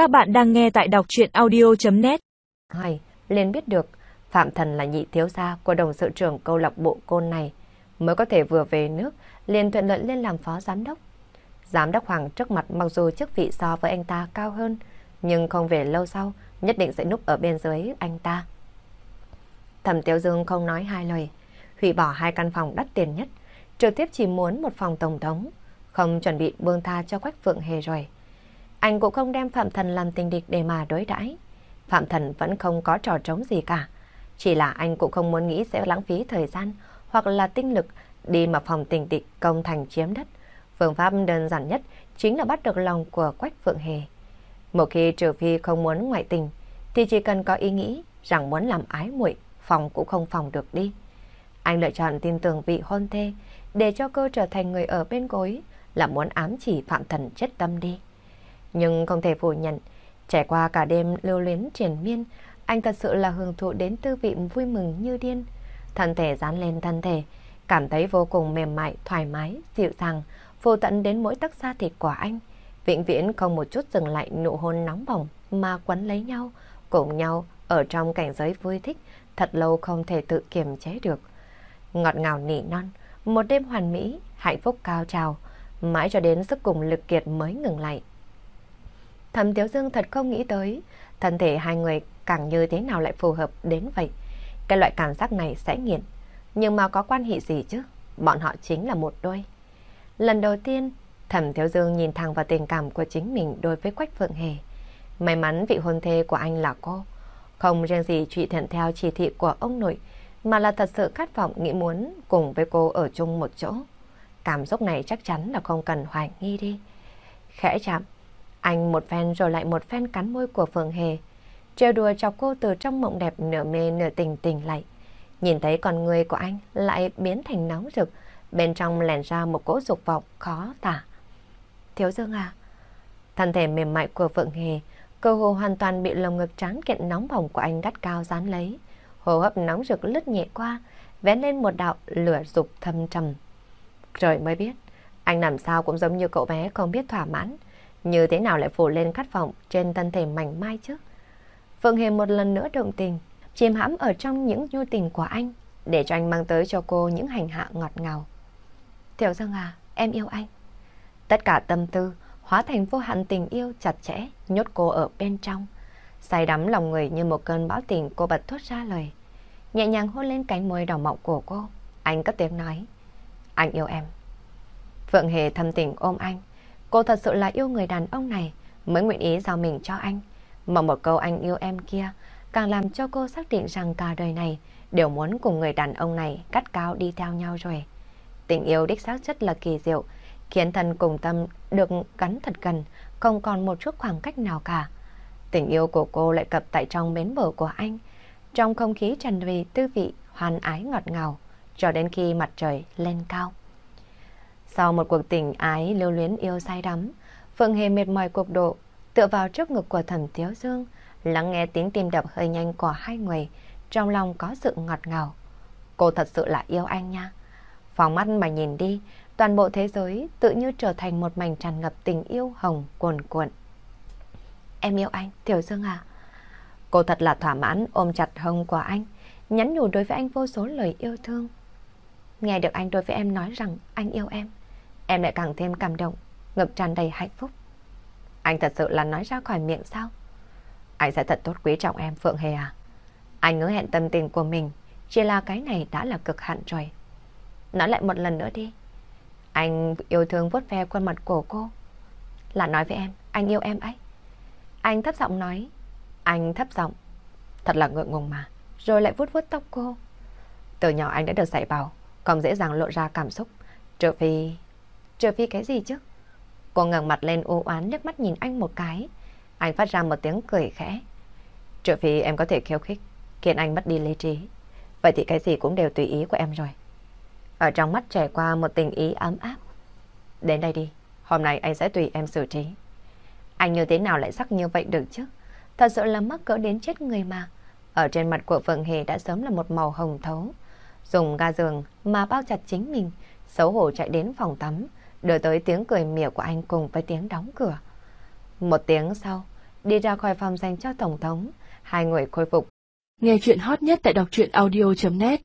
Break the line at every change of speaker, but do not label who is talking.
Các bạn đang nghe tại đọc chuyện audio.net
Hay, liền biết được Phạm Thần là nhị thiếu gia của đồng sự trưởng câu lạc bộ côn này. Mới có thể vừa về nước, liền thuận lợi lên làm phó giám đốc. Giám đốc Hoàng trước mặt mặc dù chức vị so với anh ta cao hơn, nhưng không về lâu sau, nhất định sẽ núp ở bên dưới anh ta. Thẩm Tiểu Dương không nói hai lời, hủy bỏ hai căn phòng đắt tiền nhất, trực tiếp chỉ muốn một phòng tổng thống, không chuẩn bị buông tha cho Quách Phượng Hề rồi. Anh cũng không đem Phạm Thần làm tình địch để mà đối đãi. Phạm Thần vẫn không có trò trống gì cả. Chỉ là anh cũng không muốn nghĩ sẽ lãng phí thời gian hoặc là tinh lực đi mà phòng tình địch công thành chiếm đất. Phương pháp đơn giản nhất chính là bắt được lòng của Quách Phượng Hề. Một khi trừ phi không muốn ngoại tình, thì chỉ cần có ý nghĩ rằng muốn làm ái muội phòng cũng không phòng được đi. Anh lựa chọn tin tưởng vị hôn thê để cho cô trở thành người ở bên gối là muốn ám chỉ Phạm Thần chết tâm đi. Nhưng không thể phủ nhận, trải qua cả đêm lưu luyến triển miên, anh thật sự là hưởng thụ đến tư vị vui mừng như điên. Thân thể dán lên thân thể, cảm thấy vô cùng mềm mại, thoải mái, dịu dàng, vô tận đến mỗi tấc da thịt của anh. Vĩnh viễn không một chút dừng lại nụ hôn nóng bỏng mà quấn lấy nhau, cùng nhau ở trong cảnh giới vui thích, thật lâu không thể tự kiềm chế được. Ngọt ngào nỉ non, một đêm hoàn mỹ, hạnh phúc cao trào, mãi cho đến sức cùng lực kiệt mới ngừng lại. Thẩm Tiếu Dương thật không nghĩ tới, thân thể hai người càng như thế nào lại phù hợp đến vậy. Cái loại cảm giác này sẽ nghiện, nhưng mà có quan hệ gì chứ? Bọn họ chính là một đôi. Lần đầu tiên, Thẩm Thiếu Dương nhìn thẳng vào tình cảm của chính mình đối với Quách Phượng Hề. May mắn vị hôn thê của anh là cô. Không riêng gì trị thiện theo chỉ thị của ông nội, mà là thật sự khát vọng nghĩ muốn cùng với cô ở chung một chỗ. Cảm xúc này chắc chắn là không cần hoài nghi đi. Khẽ chạm, anh một phen rồi lại một phen cắn môi của Phượng Hề. Trêu đùa chọc cô từ trong mộng đẹp nửa mê nửa tình tình lại. Nhìn thấy con người của anh lại biến thành nóng rực, bên trong lèn ra một cỗ dục vọng khó tả. Thiếu Dương à? Thân thể mềm mại của Phượng Hề, cơ hồ hoàn toàn bị lồng ngực trắng kiện nóng bỏng của anh gắt cao dán lấy. Hồ hấp nóng rực lướt nhẹ qua, vẽ lên một đạo lửa dục thâm trầm. Trời mới biết, anh làm sao cũng giống như cậu bé không biết thỏa mãn. Như thế nào lại phủ lên khát vọng trên thân thể mảnh mai chứ? Phượng Hề một lần nữa động tình, chìm hãm ở trong những nhu tình của anh, để cho anh mang tới cho cô những hành hạ ngọt ngào. Tiểu Dương à, em yêu anh. Tất cả tâm tư hóa thành vô hạn tình yêu chặt chẽ, nhốt cô ở bên trong. Say đắm lòng người như một cơn bão tình cô bật thốt ra lời. Nhẹ nhàng hôn lên cánh môi đỏ mọng của cô. Anh cất tiếng nói. Anh yêu em. Phượng Hề thâm tình ôm anh. Cô thật sự là yêu người đàn ông này mới nguyện ý giao mình cho anh. Mà một câu anh yêu em kia càng làm cho cô xác định rằng cả đời này đều muốn cùng người đàn ông này cắt cao đi theo nhau rồi. Tình yêu đích xác rất là kỳ diệu, khiến thân cùng tâm được gắn thật gần, không còn một chút khoảng cách nào cả. Tình yêu của cô lại cập tại trong bến bờ của anh, trong không khí tràn đầy tư vị hoàn ái ngọt ngào, cho đến khi mặt trời lên cao. Sau một cuộc tình ái lưu luyến yêu say đắm, Phượng Hề mệt mỏi cuộc độ, tựa vào trước ngực của thẩm Tiếu Dương, lắng nghe tiếng tim đập hơi nhanh của hai người, trong lòng có sự ngọt ngào. Cô thật sự là yêu anh nha. Phóng mắt mà nhìn đi, toàn bộ thế giới tự như trở thành một mảnh tràn ngập tình yêu hồng cuồn cuộn. Em yêu anh, Tiểu Dương à. Cô thật là thỏa mãn ôm chặt hông của anh, nhắn nhủ đối với anh vô số lời yêu thương. Nghe được anh đối với em nói rằng anh yêu em, em lại càng thêm cảm động, ngực tràn đầy hạnh phúc. Anh thật sự là nói ra khỏi miệng sao? Anh sẽ thật tốt quý trọng em Phượng Hề à? Anh ngỡ hẹn tâm tình của mình, chỉ là cái này đã là cực hạn rồi. Nói lại một lần nữa đi. Anh yêu thương vuốt ve khuôn mặt của cô. Là nói với em, anh yêu em ấy. Anh thấp giọng nói. Anh thấp giọng. Thật là ngượng ngùng mà. Rồi lại vuốt vuốt tóc cô. Từ nhỏ anh đã được dạy bảo, không dễ dàng lộ ra cảm xúc. Trừ phi... Trừ phi cái gì chứ? Cô ngẩng mặt lên u oán nước mắt nhìn anh một cái. Anh phát ra một tiếng cười khẽ. Trừ phi em có thể khiêu khích, khiến anh mất đi lý trí. Vậy thì cái gì cũng đều tùy ý của em rồi. Ở trong mắt trải qua một tình ý ấm áp. Đến đây đi, hôm nay anh sẽ tùy em xử trí. Anh như thế nào lại sắc như vậy được chứ? Thật sự là mắc cỡ đến chết người mà. Ở trên mặt của Phượng Hề đã sớm là một màu hồng thấu. Dùng ga giường mà bao chặt chính mình, xấu hổ chạy đến phòng tắm, đưa tới tiếng cười mỉa của anh cùng với tiếng đóng cửa. Một tiếng sau, đi ra khỏi phòng dành cho Tổng thống. Hai người khôi phục.
Nghe chuyện hot nhất tại đọc truyện audio.net